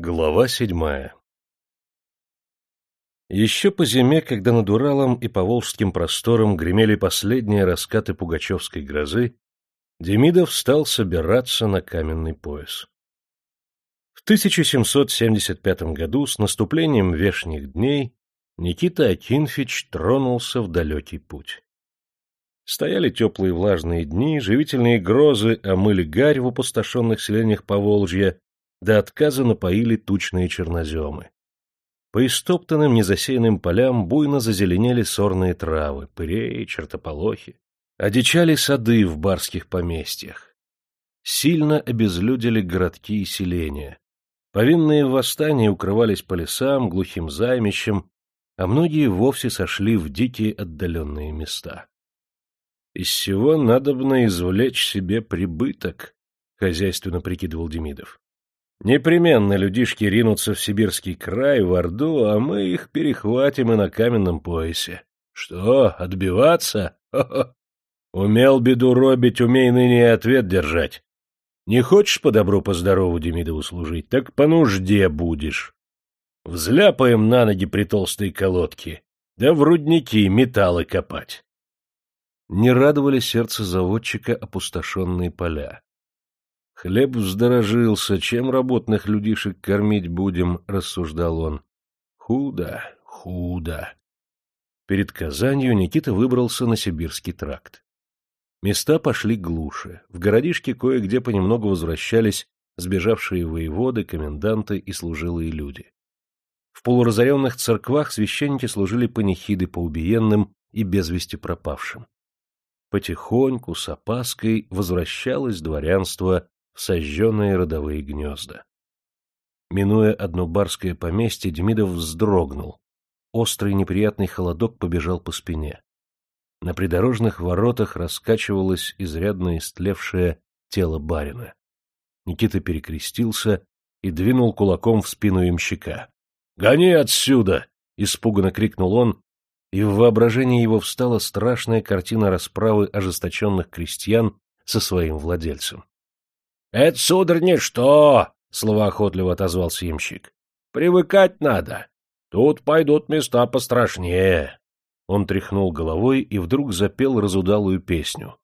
Глава седьмая Еще по зиме, когда над Уралом и по Волжским просторам гремели последние раскаты пугачевской грозы, Демидов стал собираться на каменный пояс. В 1775 году с наступлением вешних дней Никита Акинфич тронулся в далекий путь. Стояли теплые влажные дни, живительные грозы омыли гарь в опустошенных селениях Поволжья, до отказа напоили тучные черноземы. По истоптанным незасеянным полям буйно зазеленели сорные травы, пыреи, чертополохи. Одичали сады в барских поместьях. Сильно обезлюдили городки и селения. Повинные в восстании укрывались по лесам, глухим займищем, а многие вовсе сошли в дикие отдаленные места. Из всего надобно извлечь себе прибыток, — хозяйственно прикидывал Демидов. Непременно людишки ринутся в сибирский край, в Орду, а мы их перехватим и на каменном поясе. Что, отбиваться? Хо -хо. Умел беду робить, умей ныне ответ держать. Не хочешь по добру, по здорову Демидову служить, так по нужде будешь. Взляпаем на ноги при толстой колодке, да в рудники металлы копать. Не радовали сердце заводчика опустошенные поля. Хлеб вздорожился, чем работных людишек кормить будем, рассуждал он. Худо, худо. Перед Казанью Никита выбрался на Сибирский тракт. Места пошли глуше. В городишке кое-где понемногу возвращались сбежавшие воеводы, коменданты и служилые люди. В полуразоренных церквах священники служили панихиды по убиенным и без вести пропавшим. Потихоньку, с опаской, возвращалось дворянство сожженные родовые гнезда. Минуя одно барское поместье, Демидов вздрогнул. Острый неприятный холодок побежал по спине. На придорожных воротах раскачивалось изрядно истлевшее тело барина. Никита перекрестился и двинул кулаком в спину имщика. — Гони отсюда! — испуганно крикнул он, и в воображении его встала страшная картина расправы ожесточенных крестьян со своим владельцем. — Это, сударь, ничто, — словоохотливо отозвался ямщик. — Привыкать надо. Тут пойдут места пострашнее. Он тряхнул головой и вдруг запел разудалую песню.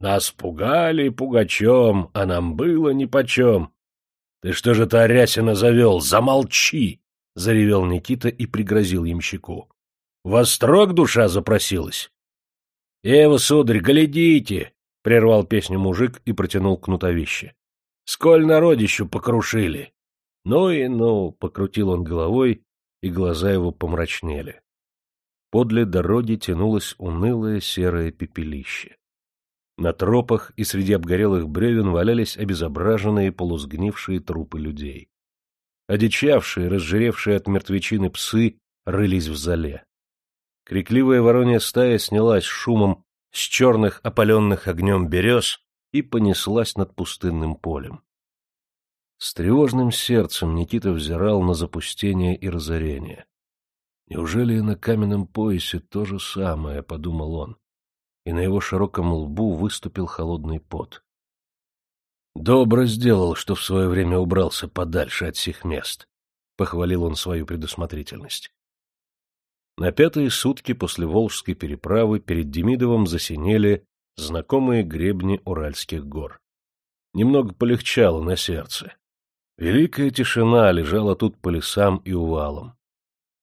Нас пугали пугачем, а нам было нипочем. — Ты что же ты, Арясина, завел? Замолчи! — заревел Никита и пригрозил ямщику. — Вострок душа запросилась. — Эва, сударь, глядите! — прервал песню мужик и протянул кнутовище. Сколь народищу покрушили! Ну и ну, — покрутил он головой, и глаза его помрачнели. Подле дороги тянулось унылое серое пепелище. На тропах и среди обгорелых бревен валялись обезображенные полусгнившие трупы людей. Одичавшие, разжиревшие от мертвечины псы рылись в зале. Крикливая воронья стая снялась шумом с черных опаленных огнем берез и понеслась над пустынным полем. С тревожным сердцем Никита взирал на запустение и разорение. Неужели и на каменном поясе то же самое, — подумал он, и на его широком лбу выступил холодный пот. Добро сделал, что в свое время убрался подальше от сих мест, — похвалил он свою предусмотрительность. На пятые сутки после Волжской переправы перед Демидовым засинели знакомые гребни Уральских гор. Немного полегчало на сердце. Великая тишина лежала тут по лесам и увалам.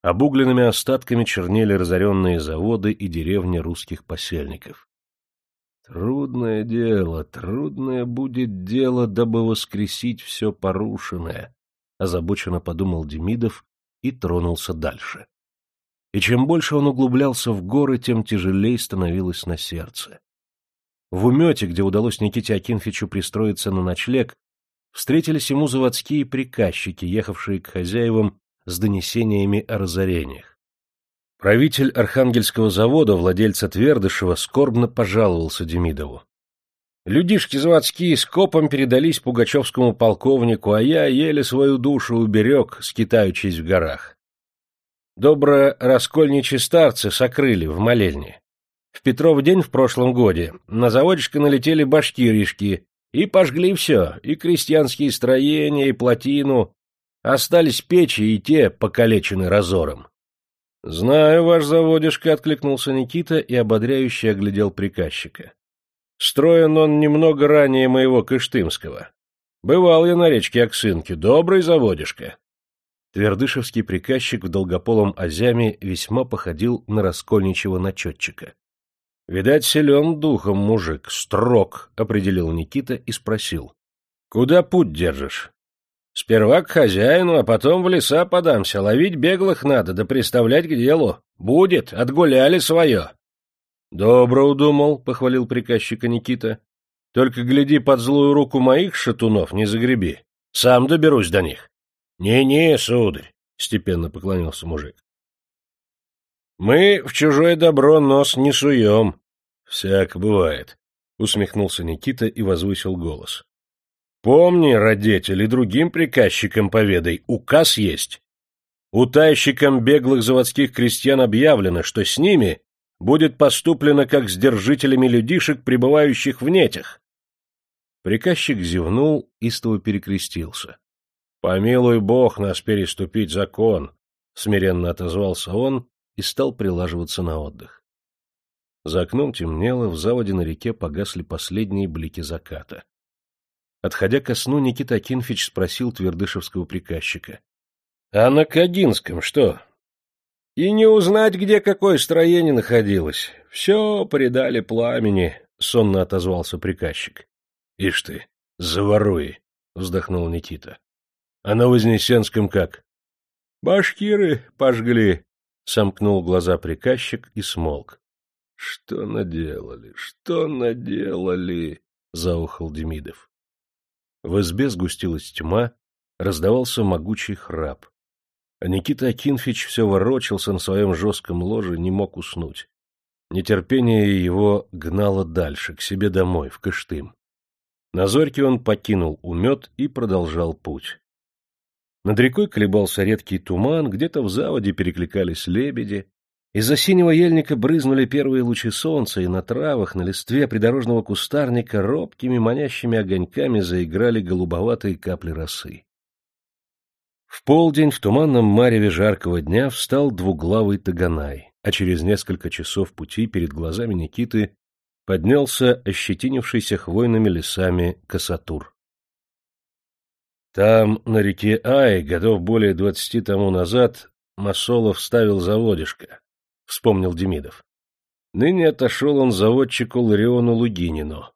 Обугленными остатками чернели разоренные заводы и деревни русских посельников. Трудное дело, трудное будет дело, дабы воскресить все порушенное, — озабоченно подумал Демидов и тронулся дальше. И чем больше он углублялся в горы, тем тяжелее становилось на сердце. В умете, где удалось Никите Акинфичу пристроиться на ночлег, встретились ему заводские приказчики, ехавшие к хозяевам с донесениями о разорениях. Правитель Архангельского завода, владельца Твердышева, скорбно пожаловался Демидову. Людишки заводские скопом передались пугачевскому полковнику, а я еле свою душу уберег, скитаючись в горах. Добро раскольничьи старцы сокрыли в молельне. В Петров день в прошлом годе на заводишко налетели башкиришки и пожгли все, и крестьянские строения, и плотину. Остались печи и те покалечены разором. — Знаю, ваш заводишка, — откликнулся Никита и ободряюще оглядел приказчика. — Строен он немного ранее моего Кыштымского. Бывал я на речке Оксынки, добрый заводишка. Твердышевский приказчик в долгополом Азяме весьма походил на раскольничего начетчика. — Видать, силен духом мужик, строг, — определил Никита и спросил. — Куда путь держишь? — Сперва к хозяину, а потом в леса подамся. Ловить беглых надо, да приставлять к делу. Будет, отгуляли свое. — Добро удумал, — похвалил приказчика Никита. — Только гляди под злую руку моих шатунов, не загреби. Сам доберусь до них. Не-не, сударь, степенно поклонился мужик. Мы в чужое добро нос не суем. Всяк бывает, усмехнулся Никита и возвысил голос. Помни, родитель, и другим приказчикам поведай, указ есть. Утайщикам беглых заводских крестьян объявлено, что с ними будет поступлено как с держителями людишек, пребывающих в нетях. Приказчик зевнул, истово перекрестился. «Помилуй Бог нас переступить закон», — смиренно отозвался он и стал прилаживаться на отдых. За окном темнело, в заводе на реке погасли последние блики заката. Отходя ко сну, Никита Акинфич спросил твердышевского приказчика. — А на Кагинском что? — И не узнать, где какое строение находилось. Все предали пламени, — сонно отозвался приказчик. — Ишь ты, заворуй, — вздохнул Никита. А на Вознесенском как? — Башкиры пожгли, — сомкнул глаза приказчик и смолк. — Что наделали, что наделали? — заухал Демидов. В избе сгустилась тьма, раздавался могучий храп. А Никита Акинфич все ворочался на своем жестком ложе, не мог уснуть. Нетерпение его гнало дальше, к себе домой, в Кыштым. На зорьке он покинул умет и продолжал путь. Над рекой колебался редкий туман, где-то в заводе перекликались лебеди. Из-за синего ельника брызнули первые лучи солнца, и на травах, на листве придорожного кустарника робкими манящими огоньками заиграли голубоватые капли росы. В полдень в туманном мареве жаркого дня встал двуглавый таганай, а через несколько часов пути перед глазами Никиты поднялся ощетинившийся хвойными лесами косатур. Там, на реке Ай, годов более двадцати тому назад, Масолов ставил заводишко, — вспомнил Демидов. Ныне отошел он заводчику Лариону Лугинину.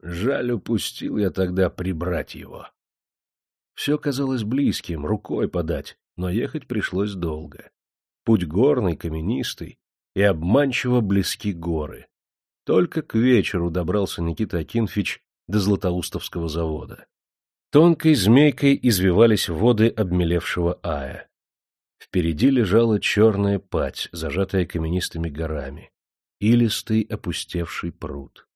Жаль, упустил я тогда прибрать его. Все казалось близким, рукой подать, но ехать пришлось долго. Путь горный, каменистый, и обманчиво близки горы. Только к вечеру добрался Никита Акинфич до Златоустовского завода. Тонкой змейкой извивались воды обмелевшего Ая. Впереди лежала черная пать, зажатая каменистыми горами, илистый опустевший пруд.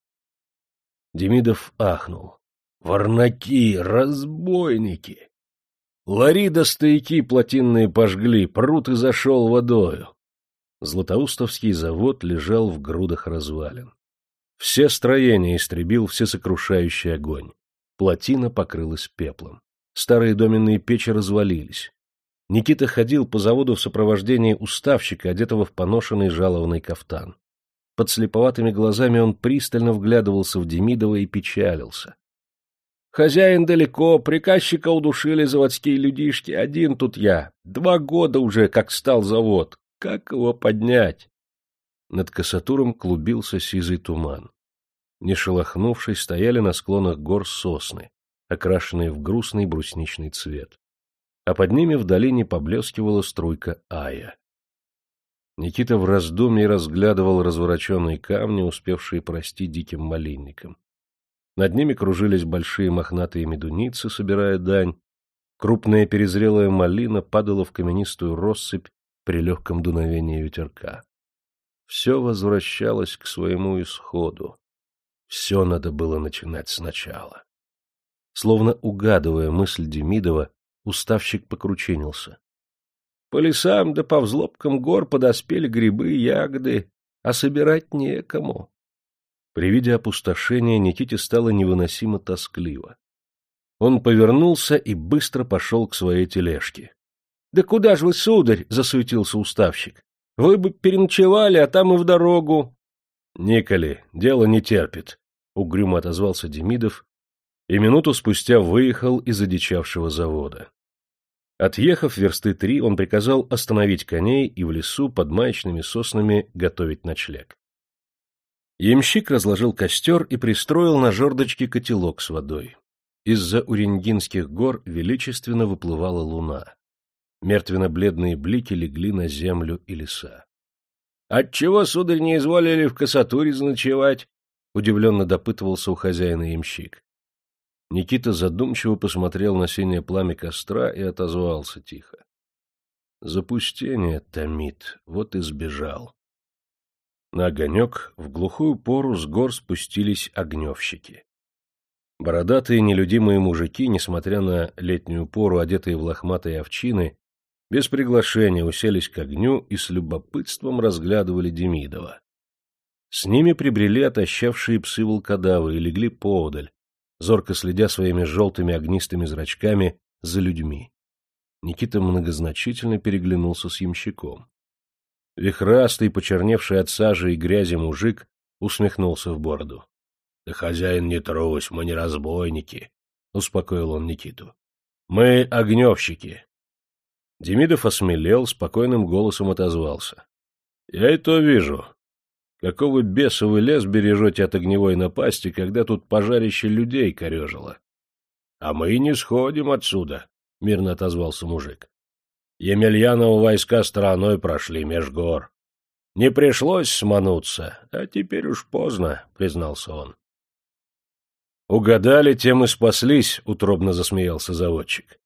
Демидов ахнул. «Варнаки! Разбойники!» Ларида стояки плотинные пожгли, пруд и зашел водою. Златоустовский завод лежал в грудах развалин. Все строения истребил всесокрушающий огонь. Плотина покрылась пеплом. Старые доменные печи развалились. Никита ходил по заводу в сопровождении уставщика, одетого в поношенный жалованный кафтан. Под слеповатыми глазами он пристально вглядывался в Демидова и печалился. «Хозяин далеко, приказчика удушили заводские людишки, один тут я. Два года уже, как стал завод. Как его поднять?» Над косатуром клубился сизый туман не шелохнувшись, стояли на склонах гор сосны, окрашенные в грустный брусничный цвет. А под ними в долине поблескивала струйка ая. Никита в раздумье разглядывал развороченные камни, успевшие прости диким малинникам. Над ними кружились большие мохнатые медуницы, собирая дань. Крупная перезрелая малина падала в каменистую россыпь при легком дуновении ветерка. Все возвращалось к своему исходу. Все надо было начинать сначала. Словно угадывая мысль Демидова, уставщик покрученился. По лесам да по взлобкам гор подоспели грибы, ягоды, а собирать некому. При виде опустошения Никите стало невыносимо тоскливо. Он повернулся и быстро пошел к своей тележке. — Да куда ж вы, сударь? — засуетился уставщик. — Вы бы переночевали, а там и в дорогу. — Николи, дело не терпит, — угрюмо отозвался Демидов и минуту спустя выехал из одичавшего завода. Отъехав версты три, он приказал остановить коней и в лесу под маячными соснами готовить ночлег. Ямщик разложил костер и пристроил на жердочке котелок с водой. Из-за Уренгинских гор величественно выплывала луна. Мертвенно-бледные блики легли на землю и леса. — Отчего, сударь, не изволили в косатуре заночевать? — удивленно допытывался у хозяина ямщик. Никита задумчиво посмотрел на синее пламя костра и отозвался тихо. Запустение томит, вот и сбежал. На огонек в глухую пору с гор спустились огневщики. Бородатые нелюдимые мужики, несмотря на летнюю пору, одетые в лохматые овчины, без приглашения уселись к огню и с любопытством разглядывали Демидова. С ними прибрели отощавшие псы волкодавы и легли поодаль, зорко следя своими желтыми огнистыми зрачками за людьми. Никита многозначительно переглянулся с ямщиком. Вихрастый, почерневший от сажи и грязи мужик усмехнулся в бороду. Да хозяин, не трусь, мы не разбойники, — успокоил он Никиту. — Мы огневщики. Демидов осмелел, спокойным голосом отозвался. — Я и то вижу. Какого беса вы лес бережете от огневой напасти, когда тут пожарище людей корежило? — А мы не сходим отсюда, — мирно отозвался мужик. Емельянову войска стороной прошли меж гор. Не пришлось смануться, а теперь уж поздно, — признался он. Угадали, тем и спаслись, — утробно засмеялся заводчик.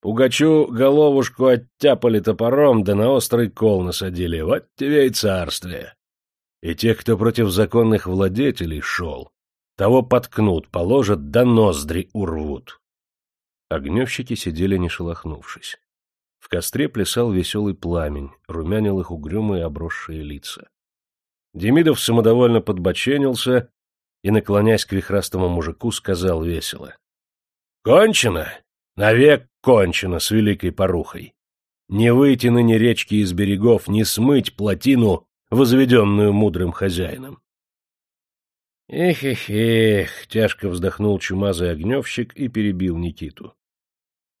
Пугачу головушку оттяпали топором, да на острый кол насадили. Вот тебе и царствие. И тех, кто против законных владетелей шел, того поткнут, положат, да ноздри урвут. Огневщики сидели, не шелохнувшись. В костре плясал веселый пламень, румянил их угрюмые обросшие лица. Демидов самодовольно подбоченился и, наклонясь к вихрастому мужику, сказал весело. — Кончено! Навек кончено с великой порухой! Не выйти ныне речки из берегов, не смыть плотину, возведенную мудрым хозяином. «Эх, эх, эх!» — тяжко вздохнул чумазый огневщик и перебил Никиту.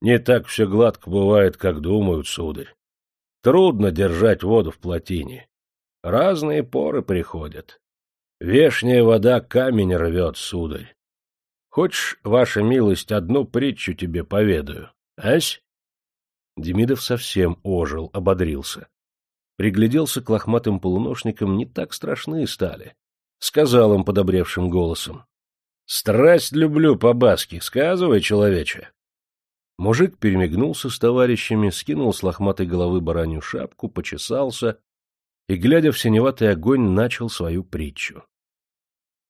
«Не так все гладко бывает, как думают, сударь. Трудно держать воду в плотине. Разные поры приходят. Вешняя вода камень рвет, сударь. Хочешь, ваша милость, одну притчу тебе поведаю, ась? Демидов совсем ожил, ободрился. Пригляделся к лохматым полуношникам, не так страшны стали. Сказал им подобревшим голосом. — Страсть люблю по-баски, сказывай, человече. Мужик перемигнулся с товарищами, скинул с лохматой головы баранью шапку, почесался и, глядя в синеватый огонь, начал свою притчу.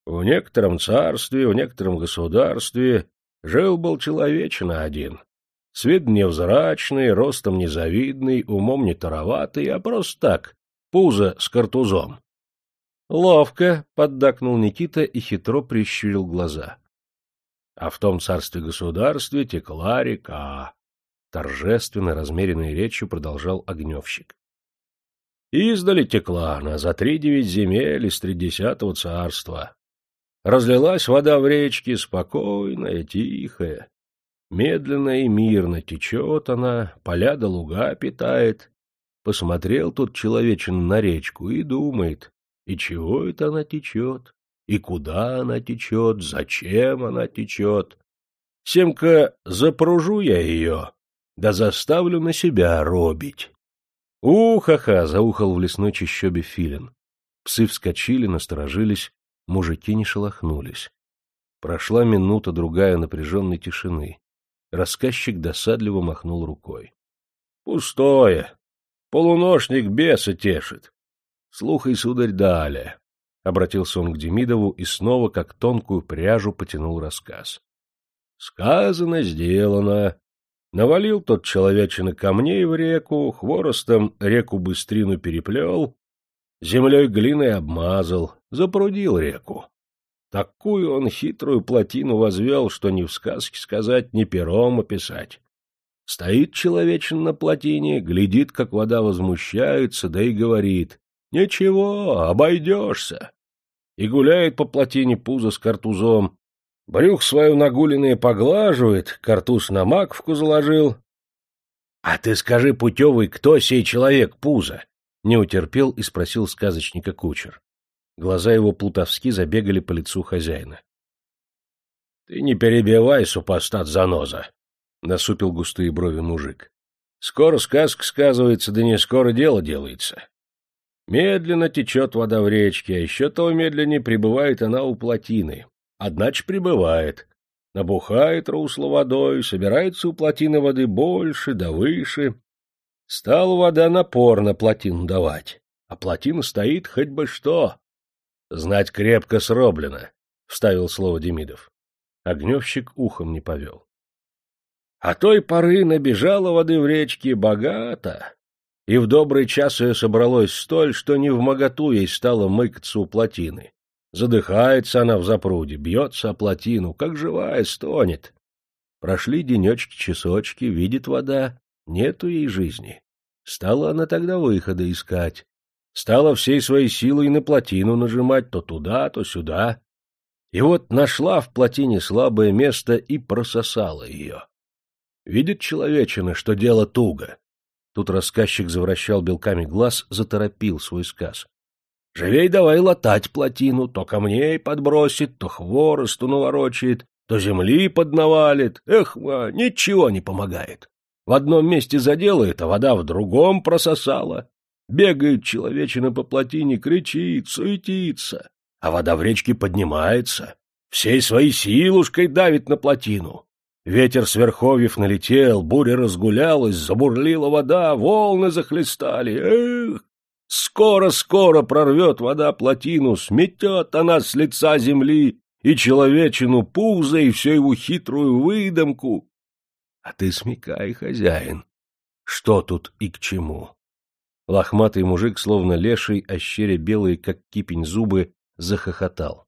В некотором царстве, в некотором государстве жил-был человечина один. Свет невзрачный, ростом незавидный, умом не тароватый, а просто так, пузо с картузом. — Ловко, — поддакнул Никита и хитро прищурил глаза. А в том царстве-государстве текла река. Торжественно, размеренной речью продолжал огневщик. Издали текла она за три девять земель из тридесятого царства. Разлилась вода в речке, спокойная, тихая. Медленно и мирно течет она, поля да луга питает. Посмотрел тут человечин на речку и думает, и чего это она течет, и куда она течет, зачем она течет. Семка, запружу я ее, да заставлю на себя робить. «У-ха-ха!» — заухал в лесной чащобе филин. Псы вскочили, насторожились, мужики не шелохнулись. Прошла минута-другая напряженной тишины. Рассказчик досадливо махнул рукой. — Пустое. Полуношник беса тешит. Слухай, сударь, далее. Обратился он к Демидову и снова, как тонкую пряжу, потянул рассказ. Сказано, сделано. Навалил тот человечина камней в реку, хворостом реку быстрину переплел, землей глиной обмазал, запрудил реку. Такую он хитрую плотину возвел, что ни в сказке сказать, ни пером описать. Стоит человечин на плотине, глядит, как вода возмущается, да и говорит, «Ничего, обойдешься!» И гуляет по плотине пузо с картузом, брюх свою нагуленное поглаживает, картуз на маковку заложил. — А ты скажи, путевый, кто сей человек пузо? — не утерпел и спросил сказочника кучер. Глаза его плутовски забегали по лицу хозяина. — Ты не перебивай, супостат заноза, — насупил густые брови мужик. — Скоро сказка сказывается, да не скоро дело делается. Медленно течет вода в речке, а еще того медленнее прибывает она у плотины. Одначе прибывает. Набухает русло водой, собирается у плотины воды больше да выше. Стала вода напор на плотину давать, а плотина стоит хоть бы что. — Знать крепко сроблено, — вставил слово Демидов. Огневщик ухом не повел. А той поры набежала воды в речке богато, и в добрый час ее собралось столь, что не в моготу ей стало мыкаться у плотины. Задыхается она в запруде, бьется о плотину, как живая, стонет. Прошли денечки-часочки, видит вода, нету ей жизни. Стала она тогда выхода искать. Стала всей своей силой на плотину нажимать то туда, то сюда. И вот нашла в плотине слабое место и прососала ее. Видит человечина, что дело туго. Тут рассказчик завращал белками глаз, заторопил свой сказ. Живей давай латать плотину, то камней подбросит, то хворосту наворочает, то земли поднавалит. Эх, ничего не помогает. В одном месте заделает, а вода в другом прососала. Бегает человечина по плотине, кричит, суетится, а вода в речке поднимается, всей своей силушкой давит на плотину. Ветер с налетел, буря разгулялась, забурлила вода, волны захлестали. Эх, скоро-скоро прорвет вода плотину, сметет она с лица земли и человечину пузо, и всю его хитрую выдумку. А ты смекай, хозяин, что тут и к чему. Лохматый мужик, словно леший, ощеря белые, как кипень зубы, захохотал.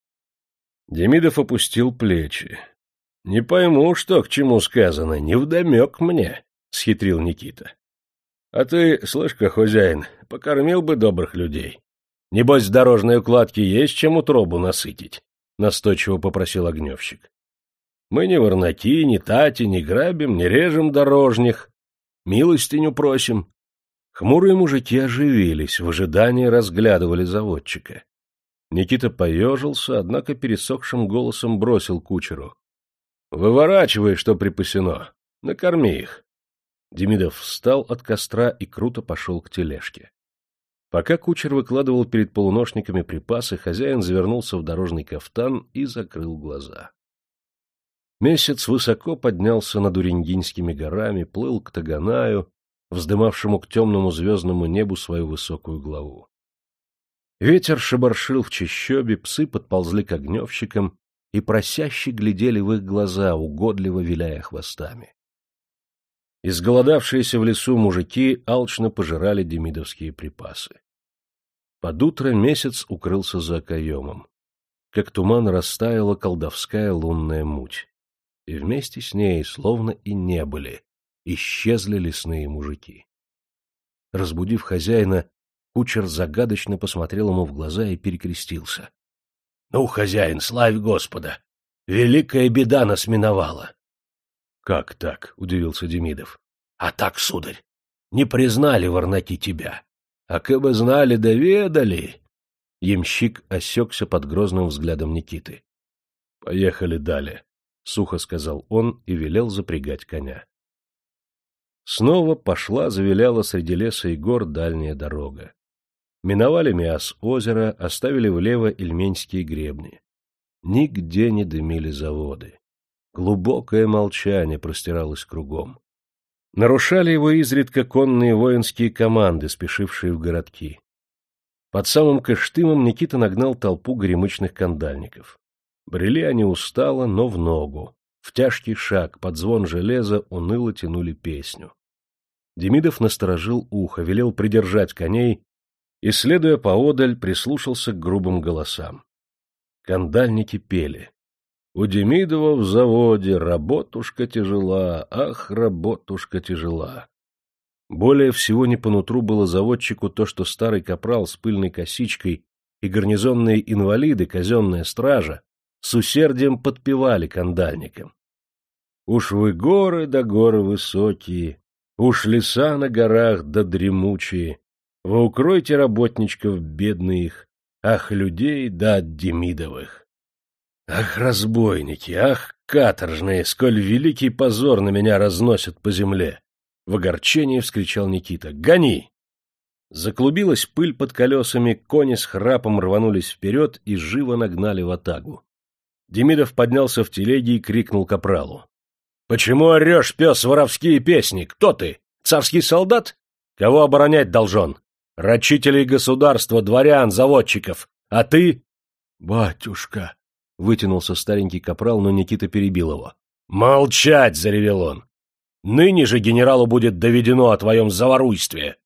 Демидов опустил плечи. — Не пойму, что к чему сказано, невдомек мне, — схитрил Никита. — А ты, слышь-ка, хозяин, покормил бы добрых людей. Небось, с дорожной укладки есть чем утробу насытить, — настойчиво попросил огневщик. — Мы ни ворнаки, ни тати, ни грабим, не режем дорожних. Милостиню просим. Хмурые мужики оживились, в ожидании разглядывали заводчика. Никита поежился, однако пересохшим голосом бросил кучеру. — Выворачивай, что припасено. Накорми их. Демидов встал от костра и круто пошел к тележке. Пока кучер выкладывал перед полуношниками припасы, хозяин завернулся в дорожный кафтан и закрыл глаза. Месяц высоко поднялся над Уренгинскими горами, плыл к Таганаю, вздымавшему к темному звездному небу свою высокую главу. Ветер шебаршил в чащобе, псы подползли к огневщикам и просяще глядели в их глаза, угодливо виляя хвостами. Изголодавшиеся в лесу мужики алчно пожирали демидовские припасы. Под утро месяц укрылся за окоемом. Как туман растаяла колдовская лунная муть. И вместе с ней, словно и не были, исчезли лесные мужики. Разбудив хозяина, кучер загадочно посмотрел ему в глаза и перекрестился. — Ну, хозяин, славь Господа! Великая беда нас миновала! — Как так? — удивился Демидов. — А так, сударь, не признали ворнаки тебя. А бы знали, доведали. Ямщик осекся под грозным взглядом Никиты. — Поехали далее, — сухо сказал он и велел запрягать коня. Снова пошла, завиляла среди леса и гор дальняя дорога. Миновали Миас озеро, оставили влево Ильменские гребни. Нигде не дымили заводы. Глубокое молчание простиралось кругом. Нарушали его изредка конные воинские команды, спешившие в городки. Под самым Кыштымом Никита нагнал толпу горемычных кандальников. Брели они устало, но в ногу. В тяжкий шаг, под звон железа, уныло тянули песню. Демидов насторожил ухо, велел придержать коней и, следуя поодаль, прислушался к грубым голосам. Кандальники пели. У Демидова в заводе работушка тяжела, ах, работушка тяжела. Более всего не по нутру было заводчику то, что старый капрал с пыльной косичкой и гарнизонные инвалиды, казенная стража, с усердием подпевали кандальникам. Уж вы горы да горы высокие, уж леса на горах да дремучие, вы укройте работничков бедных, ах, людей да от Демидовых. Ах, разбойники, ах, каторжные, сколь великий позор на меня разносят по земле! В огорчении вскричал Никита. Гони! Заклубилась пыль под колесами, кони с храпом рванулись вперед и живо нагнали в атагу. Демидов поднялся в телеге и крикнул капралу. — Почему орешь, пес, воровские песни? Кто ты? Царский солдат? Кого оборонять должен? Рачителей государства, дворян, заводчиков. А ты? — Батюшка! — вытянулся старенький капрал, но Никита перебил его. — Молчать! — заревел он. — Ныне же генералу будет доведено о твоем заворуйстве.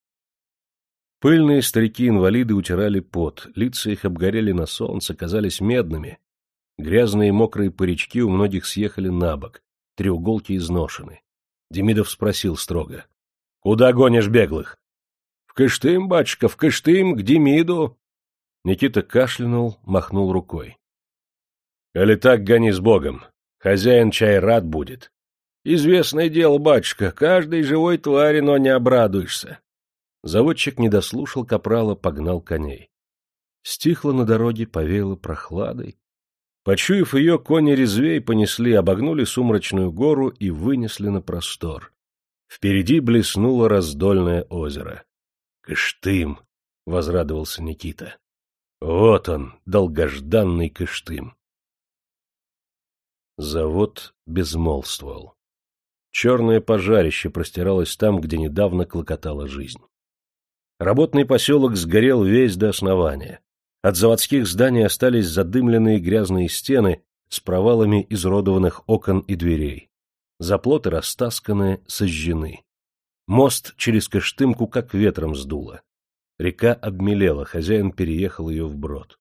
Пыльные старики-инвалиды утирали пот, лица их обгорели на солнце, казались медными. Грязные мокрые парички у многих съехали на бок, треуголки изношены. Демидов спросил строго. — Куда гонишь беглых? — В Кыштым, батюшка, в Кыштым, к Демиду. Никита кашлянул, махнул рукой. — Коли так, гони с Богом. Хозяин чай рад будет. — Известное дело, батюшка, каждой живой твари, но не обрадуешься. Заводчик не дослушал капрала, погнал коней. Стихло на дороге, повеяло прохладой. Почуяв ее, кони резвей понесли, обогнули сумрачную гору и вынесли на простор. Впереди блеснуло раздольное озеро. — Кыштым! — возрадовался Никита. — Вот он, долгожданный Кыштым! Завод безмолвствовал. Черное пожарище простиралось там, где недавно клокотала жизнь. Работный поселок сгорел весь до основания. От заводских зданий остались задымленные грязные стены с провалами изродованных окон и дверей. Заплоты растасканы, сожжены. Мост через Кыштымку как ветром сдуло. Река обмелела, хозяин переехал ее вброд.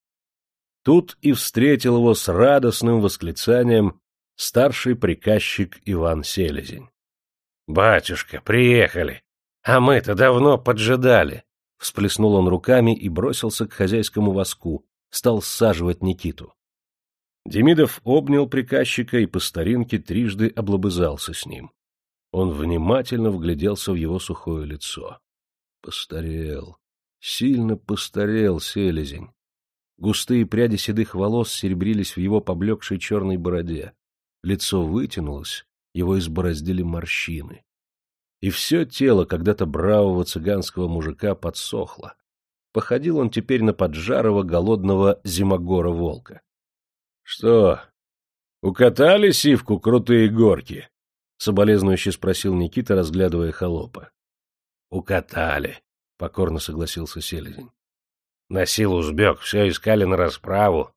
Тут и встретил его с радостным восклицанием старший приказчик Иван Селезень. — Батюшка, приехали! А мы-то давно поджидали! Всплеснул он руками и бросился к хозяйскому воску, стал саживать Никиту. Демидов обнял приказчика и по старинке трижды облобызался с ним. Он внимательно вгляделся в его сухое лицо. Постарел, сильно постарел селезень. Густые пряди седых волос серебрились в его поблекшей черной бороде. Лицо вытянулось, его избороздили морщины и все тело когда-то бравого цыганского мужика подсохло. Походил он теперь на поджарого голодного зимогора-волка. — Что, укатали сивку крутые горки? — соболезнующе спросил Никита, разглядывая холопа. — Укатали, — покорно согласился Селезень. — Носил узбек, все искали на расправу.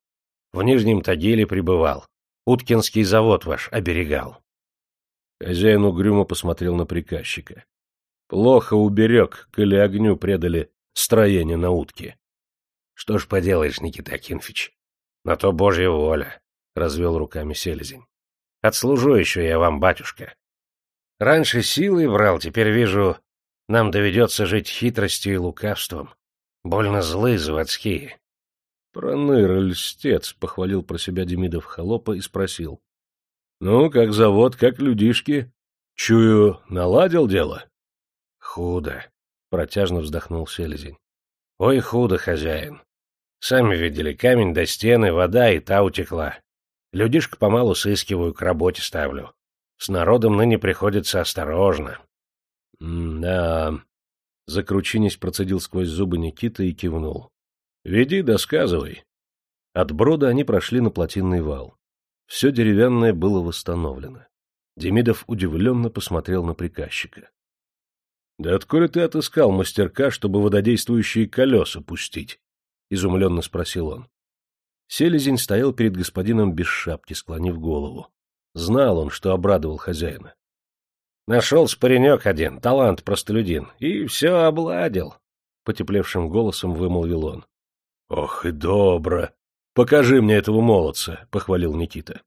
В Нижнем Тагиле пребывал. Уткинский завод ваш оберегал. Хозяин угрюмо посмотрел на приказчика. Плохо уберег, коли огню предали строение на утке. — Что ж поделаешь, Никита Акинфич, на то божья воля, — развел руками селезень. — Отслужу еще я вам, батюшка. Раньше силой брал, теперь вижу, нам доведется жить хитростью и лукавством. Больно злы заводские. — Проныра льстец, — похвалил про себя Демидов холопа и спросил. Ну, как завод, как людишки. Чую, наладил дело? Худо, протяжно вздохнул селезень. Ой, худо, хозяин. Сами видели, камень до стены, вода и та утекла. Людишек помалу сыскиваю, к работе ставлю. С народом ныне приходится осторожно. — Да, — закручинись процедил сквозь зубы Никита и кивнул. — Веди, досказывай. От брода они прошли на плотинный вал. Все деревянное было восстановлено. Демидов удивленно посмотрел на приказчика. — Да откуда ты отыскал мастерка, чтобы вододействующие колеса пустить? — изумленно спросил он. Селезень стоял перед господином без шапки, склонив голову. Знал он, что обрадовал хозяина. — Нашелся паренек один, талант простолюдин, и все обладил, — потеплевшим голосом вымолвил он. — Ох и добро! Покажи мне этого молодца, — похвалил Никита.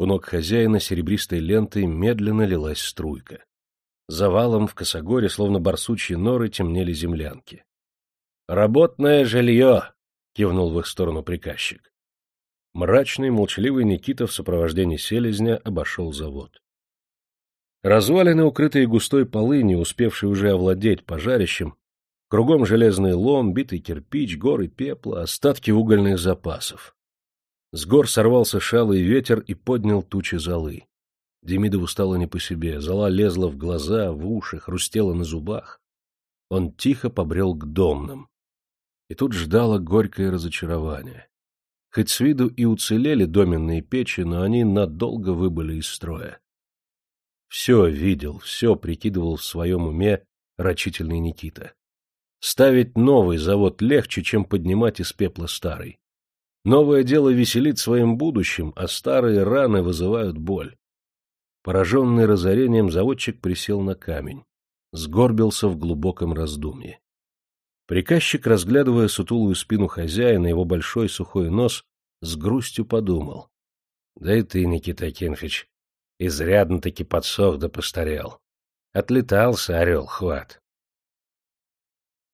У ног хозяина серебристой лентой медленно лилась струйка. Завалом в косогоре, словно барсучьи норы, темнели землянки. — Работное жилье! — кивнул в их сторону приказчик. Мрачный, молчаливый Никита в сопровождении селезня обошел завод. Развалины, укрытые густой полынью, успевшие уже овладеть пожарищем, кругом железный лом, битый кирпич, горы пепла, остатки угольных запасов. С гор сорвался шалый ветер и поднял тучи золы. Демидову стало не по себе, зола лезла в глаза, в уши, хрустела на зубах. Он тихо побрел к домным. И тут ждало горькое разочарование. Хоть с виду и уцелели доменные печи, но они надолго выбыли из строя. Все видел, все прикидывал в своем уме рачительный Никита. Ставить новый завод легче, чем поднимать из пепла старый. Новое дело веселит своим будущим, а старые раны вызывают боль. Пораженный разорением, заводчик присел на камень, сгорбился в глубоком раздумье. Приказчик, разглядывая сутулую спину хозяина, его большой сухой нос, с грустью подумал. — Да и ты, Никита Акинфич, Изрядно-таки подсох да постарел. Отлетался орел, хват.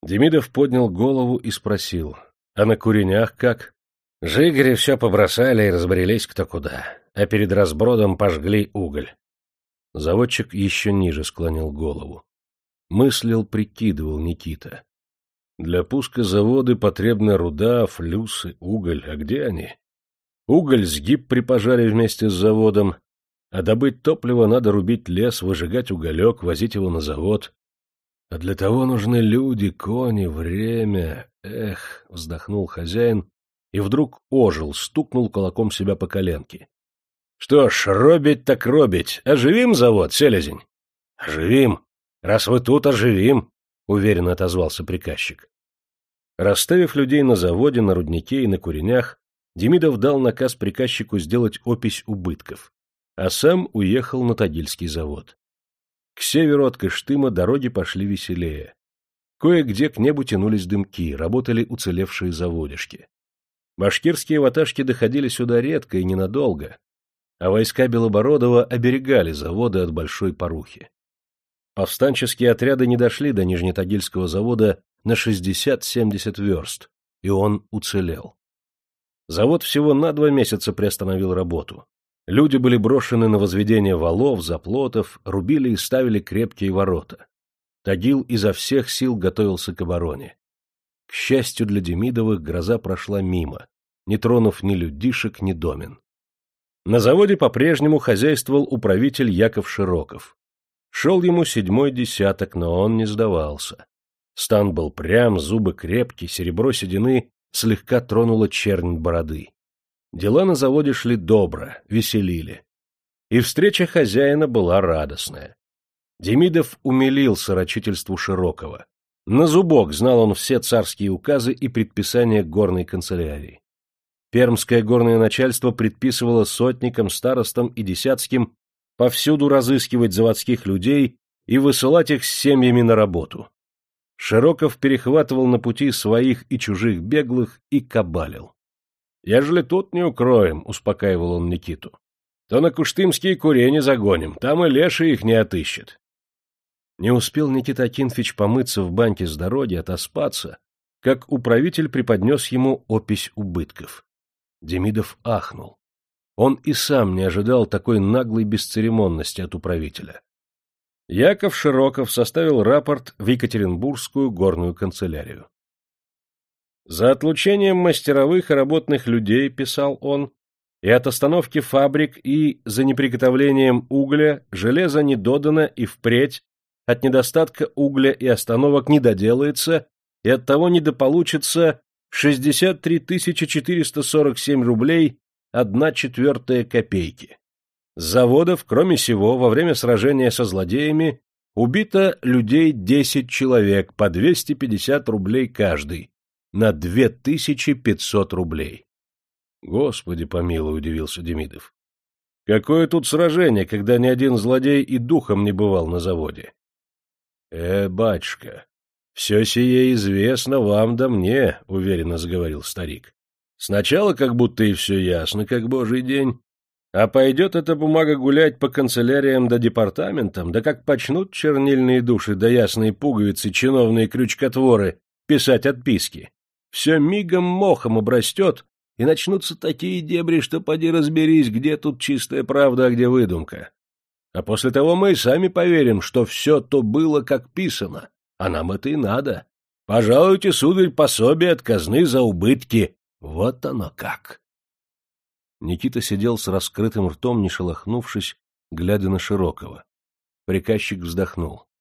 Демидов поднял голову и спросил, а на куренях как? Жигари все побросали и разбрелись кто куда, а перед разбродом пожгли уголь. Заводчик еще ниже склонил голову. Мыслил, прикидывал Никита. Для пуска заводы потребна руда, флюсы, уголь. А где они? Уголь сгиб при пожаре вместе с заводом, а добыть топливо надо рубить лес, выжигать уголек, возить его на завод. А для того нужны люди, кони, время. Эх, вздохнул хозяин и вдруг ожил, стукнул кулаком себя по коленке. Что ж, робить так робить. Оживим завод, селезень? Оживим. Раз вы тут, оживим, уверенно отозвался приказчик. Расставив людей на заводе, на руднике и на куренях, Демидов дал наказ приказчику сделать опись убытков а сам уехал на Тагильский завод. К северу от Кыштыма дороги пошли веселее. Кое-где к небу тянулись дымки, работали уцелевшие заводишки. Башкирские ваташки доходили сюда редко и ненадолго, а войска Белобородова оберегали заводы от большой порухи. Повстанческие отряды не дошли до Нижнетагильского завода на 60-70 верст, и он уцелел. Завод всего на два месяца приостановил работу. Люди были брошены на возведение валов, заплотов, рубили и ставили крепкие ворота. Тагил изо всех сил готовился к обороне. К счастью для Демидовых, гроза прошла мимо, не тронув ни людишек, ни домен. На заводе по-прежнему хозяйствовал управитель Яков Широков. Шел ему седьмой десяток, но он не сдавался. Стан был прям, зубы крепкие, серебро седины слегка тронуло чернь бороды. Дела на заводе шли добро, веселили. И встреча хозяина была радостная. Демидов умилился рачительству Широкого. На зубок знал он все царские указы и предписания горной канцелярии. Пермское горное начальство предписывало сотникам, старостам и десятским повсюду разыскивать заводских людей и высылать их с семьями на работу. Широков перехватывал на пути своих и чужих беглых и кабалил. Ежели тут не укроем, — успокаивал он Никиту, — то на куштымские курени загоним, там и леший их не отыщет. Не успел Никита Акинфич помыться в банке с дороги, отоспаться, как управитель преподнес ему опись убытков. Демидов ахнул. Он и сам не ожидал такой наглой бесцеремонности от управителя. Яков Широков составил рапорт в Екатеринбургскую горную канцелярию. За отлучением мастеровых и работных людей, писал он, и от остановки фабрик и за неприготовлением угля железо не додано и впредь, от недостатка угля и остановок не доделается, и от того недополучится 63 447 рублей одна четвертая копейки. С заводов, кроме сего, во время сражения со злодеями убито людей 10 человек по 250 рублей каждый, на две тысячи пятьсот рублей. Господи помилуй, удивился Демидов. Какое тут сражение, когда ни один злодей и духом не бывал на заводе? Э, батюшка, все сие известно вам да мне, уверенно заговорил старик. Сначала как будто и все ясно, как божий день, а пойдет эта бумага гулять по канцеляриям да департаментам, да как почнут чернильные души да ясные пуговицы, чиновные крючкотворы писать отписки. Все мигом мохом обрастет, и начнутся такие дебри, что поди разберись, где тут чистая правда, а где выдумка. А после того мы сами поверим, что все то было, как писано, а нам это и надо. Пожалуйте, сударь, пособие от казны за убытки. Вот оно как. Никита сидел с раскрытым ртом, не шелохнувшись, глядя на Широкого. Приказчик вздохнул. —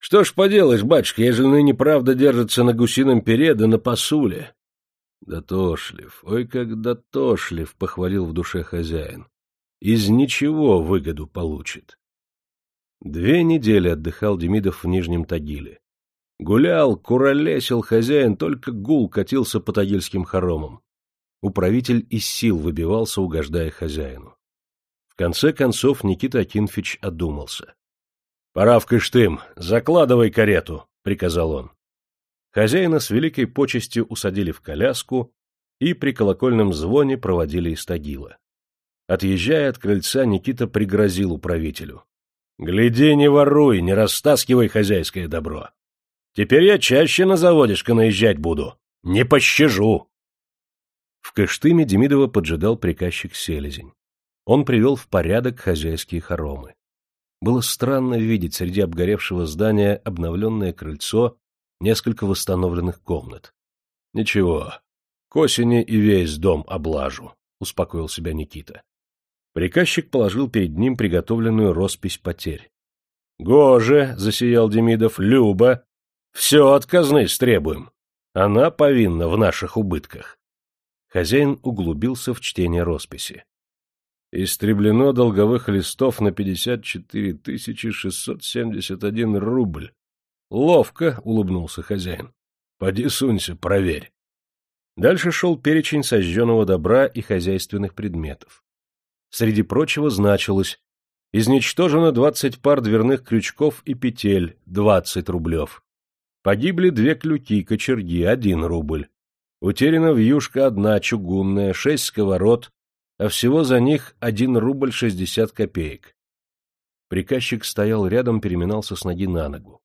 Что ж поделаешь, батюшка, ежели ныне правда держится на гусином пере да на посуле? — Дотошлив, ой, как дотошлив, — похвалил в душе хозяин. — Из ничего выгоду получит. Две недели отдыхал Демидов в Нижнем Тагиле. Гулял, куролесил хозяин, только гул катился по тагильским хоромам управитель из сил выбивался, угождая хозяину. В конце концов Никита Акинфич одумался. — Пора в Кыштым, закладывай карету, — приказал он. Хозяина с великой почестью усадили в коляску и при колокольном звоне проводили из Тагила. Отъезжая от крыльца, Никита пригрозил управителю. — Гляди, не воруй, не растаскивай хозяйское добро. Теперь я чаще на заводишко наезжать буду. Не пощажу. В Кыштыме Демидова поджидал приказчик Селезень. Он привел в порядок хозяйские хоромы. Было странно видеть среди обгоревшего здания обновленное крыльцо, несколько восстановленных комнат. — Ничего, к осени и весь дом облажу, — успокоил себя Никита. Приказчик положил перед ним приготовленную роспись потерь. — Гоже, — засиял Демидов, — Люба, все от казны стребуем. Она повинна в наших убытках. Хозяин углубился в чтение росписи. Истреблено долговых листов на 54 671 рубль. Ловко, — улыбнулся хозяин. Поди сунься, проверь. Дальше шел перечень сожженного добра и хозяйственных предметов. Среди прочего значилось Изничтожено 20 пар дверных крючков и петель, 20 рублев. Погибли две клюки, кочерги, 1 рубль. Утеряна вьюшка одна, чугунная, шесть сковород, а всего за них один рубль шестьдесят копеек. Приказчик стоял рядом, переминался с ноги на ногу.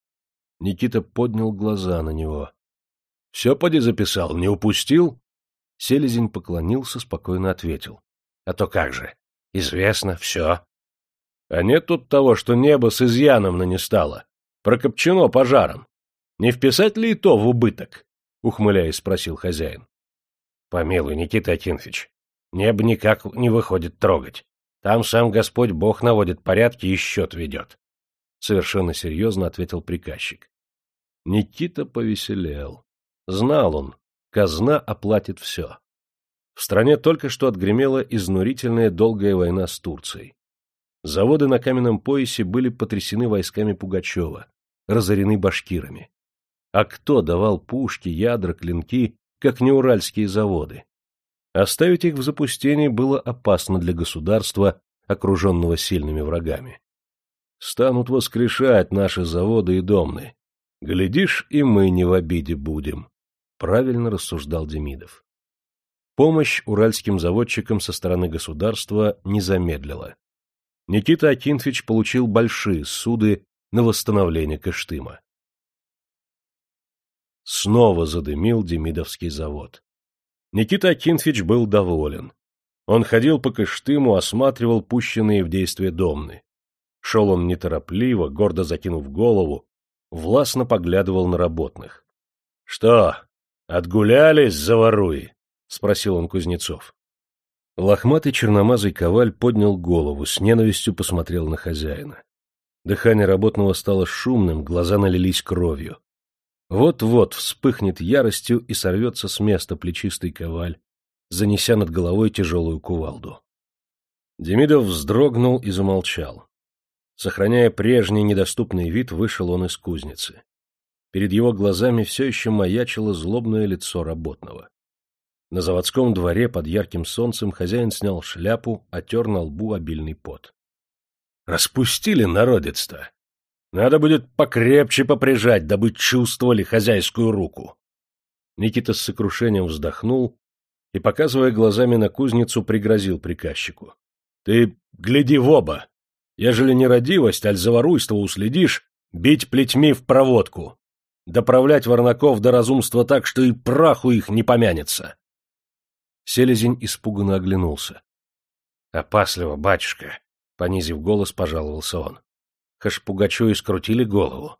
Никита поднял глаза на него. — Все поди записал, не упустил? Селезень поклонился, спокойно ответил. — А то как же? Известно, все. — А нет тут того, что небо с изъяном не стало, прокопчено пожаром. Не вписать ли и то в убыток? ухмыляясь, спросил хозяин. — Помилуй, Никита Акинфич, небо никак не выходит трогать. Там сам Господь Бог наводит порядки и счет ведет. Совершенно серьезно ответил приказчик. Никита повеселел. Знал он, казна оплатит все. В стране только что отгремела изнурительная долгая война с Турцией. Заводы на каменном поясе были потрясены войсками Пугачева, разорены башкирами. А кто давал пушки, ядра, клинки, как не уральские заводы? Оставить их в запустении было опасно для государства, окруженного сильными врагами. Станут воскрешать наши заводы и домны. Глядишь, и мы не в обиде будем, — правильно рассуждал Демидов. Помощь уральским заводчикам со стороны государства не замедлила. Никита Акинфич получил большие суды на восстановление Кыштыма. Снова задымил Демидовский завод. Никита Акинфич был доволен. Он ходил по Кыштыму, осматривал пущенные в действие домны. Шел он неторопливо, гордо закинув голову, властно поглядывал на работных. — Что, отгулялись, заворуи? — спросил он Кузнецов. Лохматый черномазый коваль поднял голову, с ненавистью посмотрел на хозяина. Дыхание работного стало шумным, глаза налились кровью. Вот-вот вспыхнет яростью и сорвется с места плечистый коваль, занеся над головой тяжелую кувалду. Демидов вздрогнул и замолчал. Сохраняя прежний недоступный вид, вышел он из кузницы. Перед его глазами все еще маячило злобное лицо работного. На заводском дворе под ярким солнцем хозяин снял шляпу, отер на лбу обильный пот. — Распустили народец-то! Надо будет покрепче поприжать, дабы чувствовали хозяйскую руку. Никита с сокрушением вздохнул и, показывая глазами на кузницу, пригрозил приказчику. — Ты гляди в оба! Ежели нерадивость, аль заворуйство уследишь, бить плетьми в проводку, доправлять варнаков до разумства так, что и праху их не помянется. Селезень испуганно оглянулся. — Опасливо, батюшка, — понизив голос, пожаловался он. — Хаш Пугачу и скрутили голову,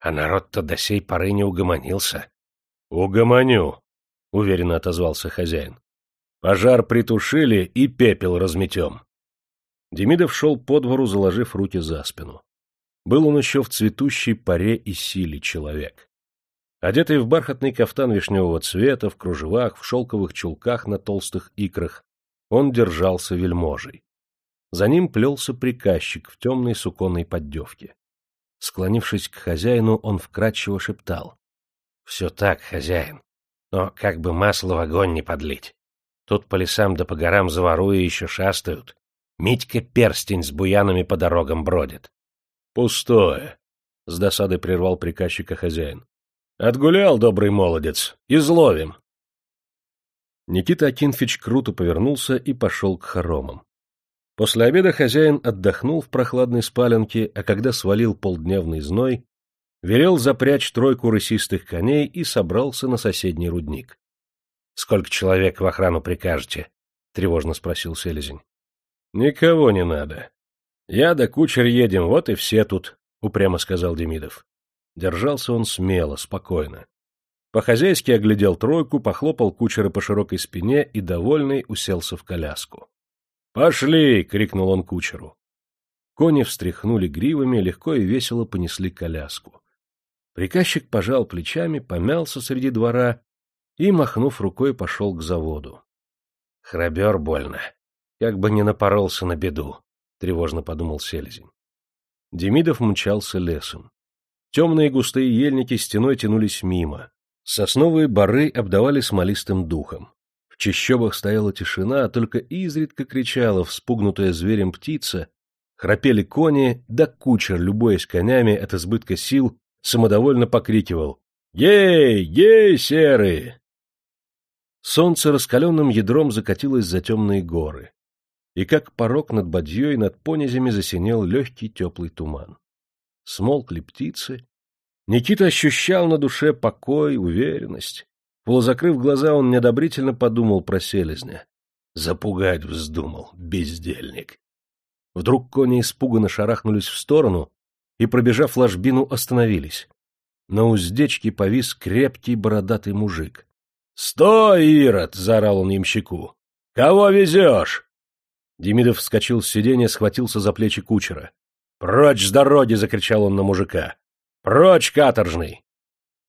а народ-то до сей поры не угомонился. — Угомоню, — уверенно отозвался хозяин. — Пожар притушили и пепел разметем. Демидов шел по двору, заложив руки за спину. Был он еще в цветущей паре и силе человек. Одетый в бархатный кафтан вишневого цвета, в кружевах, в шелковых чулках на толстых икрах, он держался вельможей. За ним плелся приказчик в темной суконной поддевке. Склонившись к хозяину, он вкрадчиво шептал. — Все так, хозяин, но как бы масло в огонь не подлить. Тут по лесам да по горам заворуя еще шастают. Митька перстень с буянами по дорогам бродит. — Пустое, — с досадой прервал приказчика хозяин. — Отгулял, добрый молодец, изловим. Никита Акинфич круто повернулся и пошел к хоромам. После обеда хозяин отдохнул в прохладной спаленке, а когда свалил полдневный зной, велел запрячь тройку рысистых коней и собрался на соседний рудник. — Сколько человек в охрану прикажете? — тревожно спросил Селезень. — Никого не надо. Я да кучер едем, вот и все тут, — упрямо сказал Демидов. Держался он смело, спокойно. По-хозяйски оглядел тройку, похлопал кучера по широкой спине и, довольный, уселся в коляску. «Пошли!» — крикнул он кучеру. Кони встряхнули гривами, легко и весело понесли коляску. Приказчик пожал плечами, помялся среди двора и, махнув рукой, пошел к заводу. Храбер больно. Как бы не напоролся на беду, — тревожно подумал Селезень. Демидов мчался лесом. Темные густые ельники стеной тянулись мимо. Сосновые бары обдавали смолистым духом. Чащобах стояла тишина, а только изредка кричала вспугнутая зверем птица, храпели кони, да кучер, любуясь конями от избытка сил, самодовольно покрикивал «Ей, ей, серые!» Солнце раскаленным ядром закатилось за темные горы и как порог над бадьей над понизями засинел легкий теплый туман. Смолкли птицы. Никита ощущал на душе покой, уверенность. Полузакрыв глаза, он неодобрительно подумал про селезня. Запугать вздумал, бездельник. Вдруг кони испуганно шарахнулись в сторону и, пробежав ложбину, остановились. На уздечке повис крепкий бородатый мужик. — Стой, Ирод! — заорал он ямщику. — Кого везешь? Демидов вскочил с сиденья, схватился за плечи кучера. «Прочь с дороги!» — закричал он на мужика. «Прочь, каторжный!»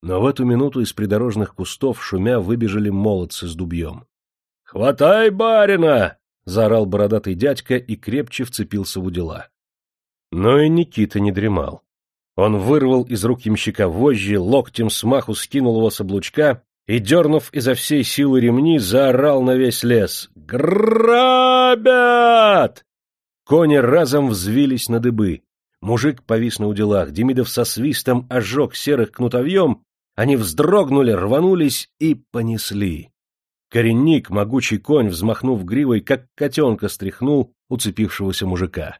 Но в эту минуту из придорожных кустов шумя выбежали молодцы с дубьем. «Хватай барина!» — заорал бородатый дядька и крепче вцепился в удила. Но и Никита не дремал. Он вырвал из рук ямщика вожжи, локтем смаху скинул его с облучка и, дернув изо всей силы ремни, заорал на весь лес. «Грабят!» Кони разом взвились на дыбы. Мужик повис на уделах, Демидов со свистом ожег серых кнутовьем, они вздрогнули, рванулись и понесли. Коренник, могучий конь, взмахнув гривой, как котенка стряхнул уцепившегося мужика.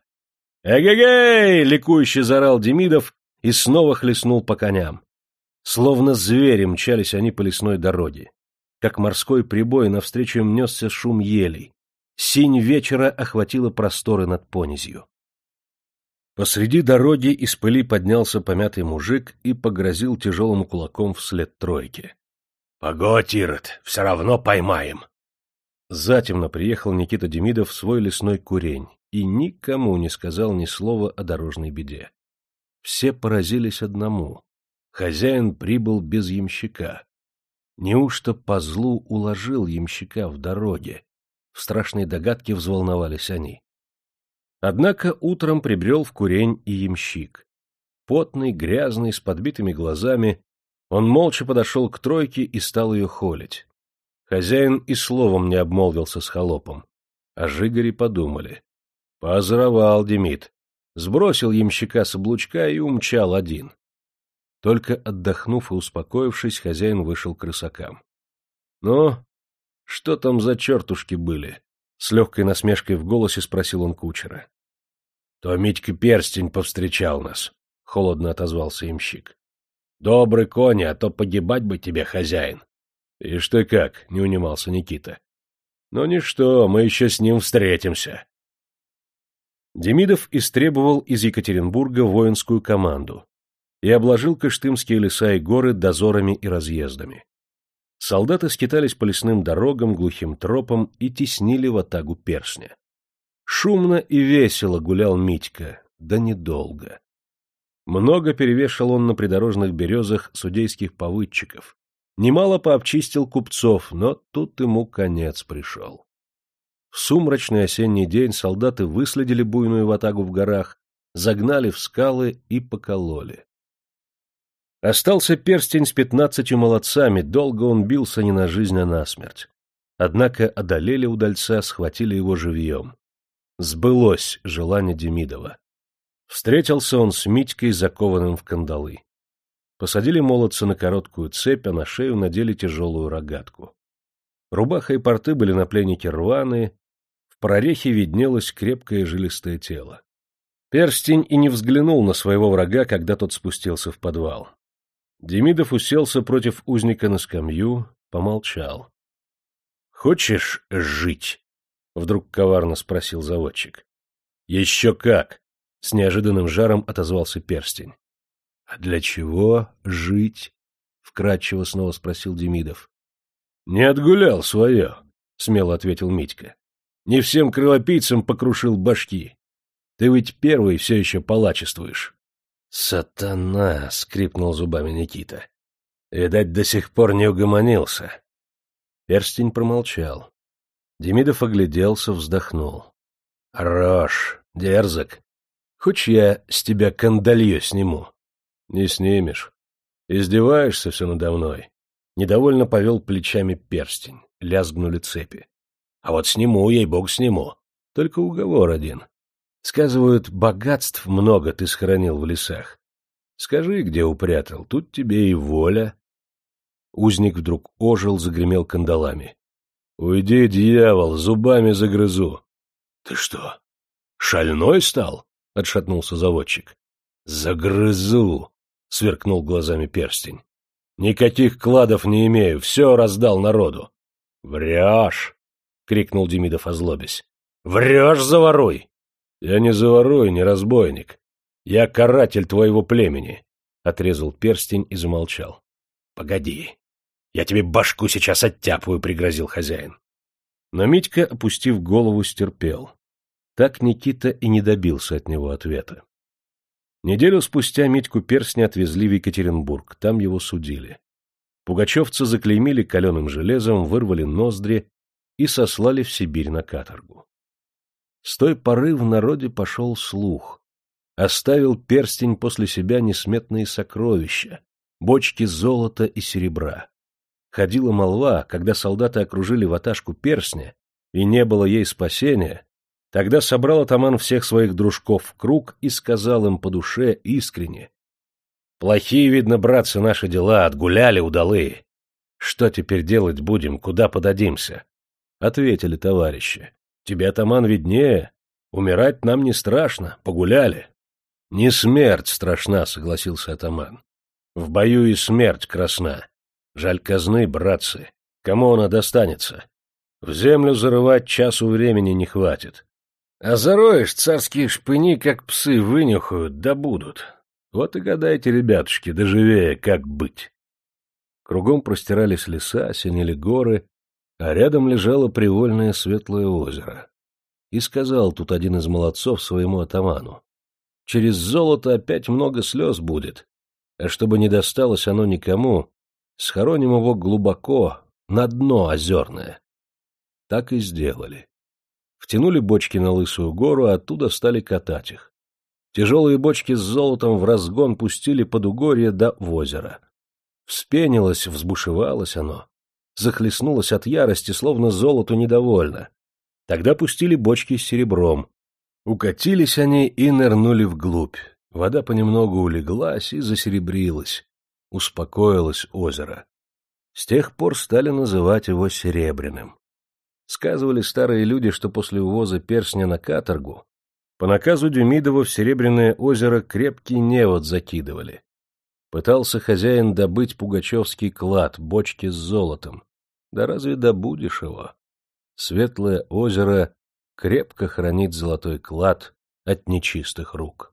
«Эгегей!» — ликующе заорал Демидов и снова хлестнул по коням. Словно звери мчались они по лесной дороге. Как морской прибой навстречу им несся шум елей. Синь вечера охватила просторы над понизью. Посреди дороги из пыли поднялся помятый мужик и погрозил тяжелым кулаком вслед тройке. — Погодь, Ирод, все равно поймаем. Затемно приехал Никита Демидов в свой лесной курень и никому не сказал ни слова о дорожной беде. Все поразились одному Хозяин прибыл без ямщика. Неужто по злу уложил ямщика в дороге? В страшной догадке взволновались они. Однако утром прибрел в курень и ямщик. Потный, грязный, с подбитыми глазами, он молча подошел к тройке и стал ее холить. Хозяин и словом не обмолвился с холопом. А жигари подумали. Позоровал Демид. Сбросил ямщика с облучка и умчал один. Только отдохнув и успокоившись, хозяин вышел к рысакам. — Ну, Что там за чертушки были? С легкой насмешкой в голосе спросил он кучера. — То Митька перстень повстречал нас, — холодно отозвался имщик. — Добрый конь, а то погибать бы тебе, хозяин. — И что как, — не унимался Никита. — Ну ничто, мы еще с ним встретимся. Демидов истребовал из Екатеринбурга воинскую команду и обложил Кыштымские леса и горы дозорами и разъездами. Солдаты скитались по лесным дорогам, глухим тропам и теснили в атагу перстня. Шумно и весело гулял Митька, да недолго. Много перевешал он на придорожных березах судейских повыдчиков, немало пообчистил купцов, но тут ему конец пришел. В сумрачный осенний день солдаты выследили буйную ватагу в горах, загнали в скалы и покололи. Остался перстень с пятнадцатью молодцами, долго он бился не на жизнь, а на смерть. Однако одолели удальца, схватили его живьем. Сбылось желание Демидова. Встретился он с Митькой, закованным в кандалы. Посадили молодца на короткую цепь, а на шею надели тяжелую рогатку. Рубаха и порты были на пленнике рваные, в прорехе виднелось крепкое жилистое тело. Перстень и не взглянул на своего врага, когда тот спустился в подвал. Демидов уселся против узника на скамью, помолчал. — Хочешь жить? — вдруг коварно спросил заводчик. — Еще как! — с неожиданным жаром отозвался перстень. — А для чего жить? — вкратчиво снова спросил Демидов. — Не отгулял свое, — смело ответил Митька. — Не всем кровопийцам покрушил башки. Ты ведь первый все еще палачествуешь. «Сатана!» — скрипнул зубами Никита. «Видать, до сих пор не угомонился». Перстень промолчал. Демидов огляделся, вздохнул. «Хорош, дерзок. Хочешь, я с тебя кандалью сниму?» «Не снимешь. Издеваешься все надо мной». Недовольно повел плечами перстень. Лязгнули цепи. «А вот сниму, ей-бог, сниму. Только уговор один. Сказывают, богатств много ты сохранил в лесах. Скажи, где упрятал, тут тебе и воля. Узник вдруг ожил, загремел кандалами. — Уйди, дьявол, зубами загрызу. — Ты что, шальной стал? — отшатнулся заводчик. — Загрызу! — сверкнул глазами перстень. — Никаких кладов не имею, все раздал народу. — Врешь! — крикнул Демидов, озлобясь. — Врешь, заворуй! Я не заворой, не разбойник. Я каратель твоего племени, — отрезал перстень и замолчал. — Погоди, я тебе башку сейчас оттяпаю, — пригрозил хозяин. Но Митька, опустив голову, стерпел. Так Никита и не добился от него ответа. Неделю спустя Митьку перстня отвезли в Екатеринбург, там его судили. Пугачевцы заклеймили каленым железом, вырвали ноздри и сослали в Сибирь на каторгу. С той поры в народе пошел слух. Оставил перстень после себя несметные сокровища, бочки золота и серебра. Ходила молва, когда солдаты окружили ваташку перстня, и не было ей спасения, тогда собрал атаман всех своих дружков в круг и сказал им по душе искренне. «Плохие, видно, братцы, наши дела, отгуляли удалые. Что теперь делать будем, куда подадимся?» Ответили товарищи. Тебе, атаман, виднее. Умирать нам не страшно, погуляли. — Не смерть страшна, — согласился атаман. — В бою и смерть красна. Жаль казны, братцы. Кому она достанется? В землю зарывать часу времени не хватит. А зароешь, царские шпыни, как псы, вынюхают, да будут. Вот и гадайте, ребятушки, доживее, как быть. Кругом простирались леса, синели горы, а рядом лежало привольное светлое озеро. И сказал тут один из молодцов своему атаману, «Через золото опять много слез будет, а чтобы не досталось оно никому, схороним его глубоко, на дно озерное». Так и сделали. Втянули бочки на Лысую гору, а оттуда стали катать их. Тяжелые бочки с золотом в разгон пустили под угорье до в озеро. Вспенилось, взбушевалось оно захлестнулась от ярости, словно золоту недовольна. Тогда пустили бочки с серебром. Укатились они и нырнули вглубь. Вода понемногу улеглась и засеребрилась. Успокоилось озеро. С тех пор стали называть его Серебряным. Сказывали старые люди, что после увоза перстня на каторгу по наказу Дюмидова в Серебряное озеро крепкий невод закидывали. Пытался хозяин добыть пугачевский клад, бочки с золотом. Да разве добудешь его? Светлое озеро крепко хранит золотой клад от нечистых рук.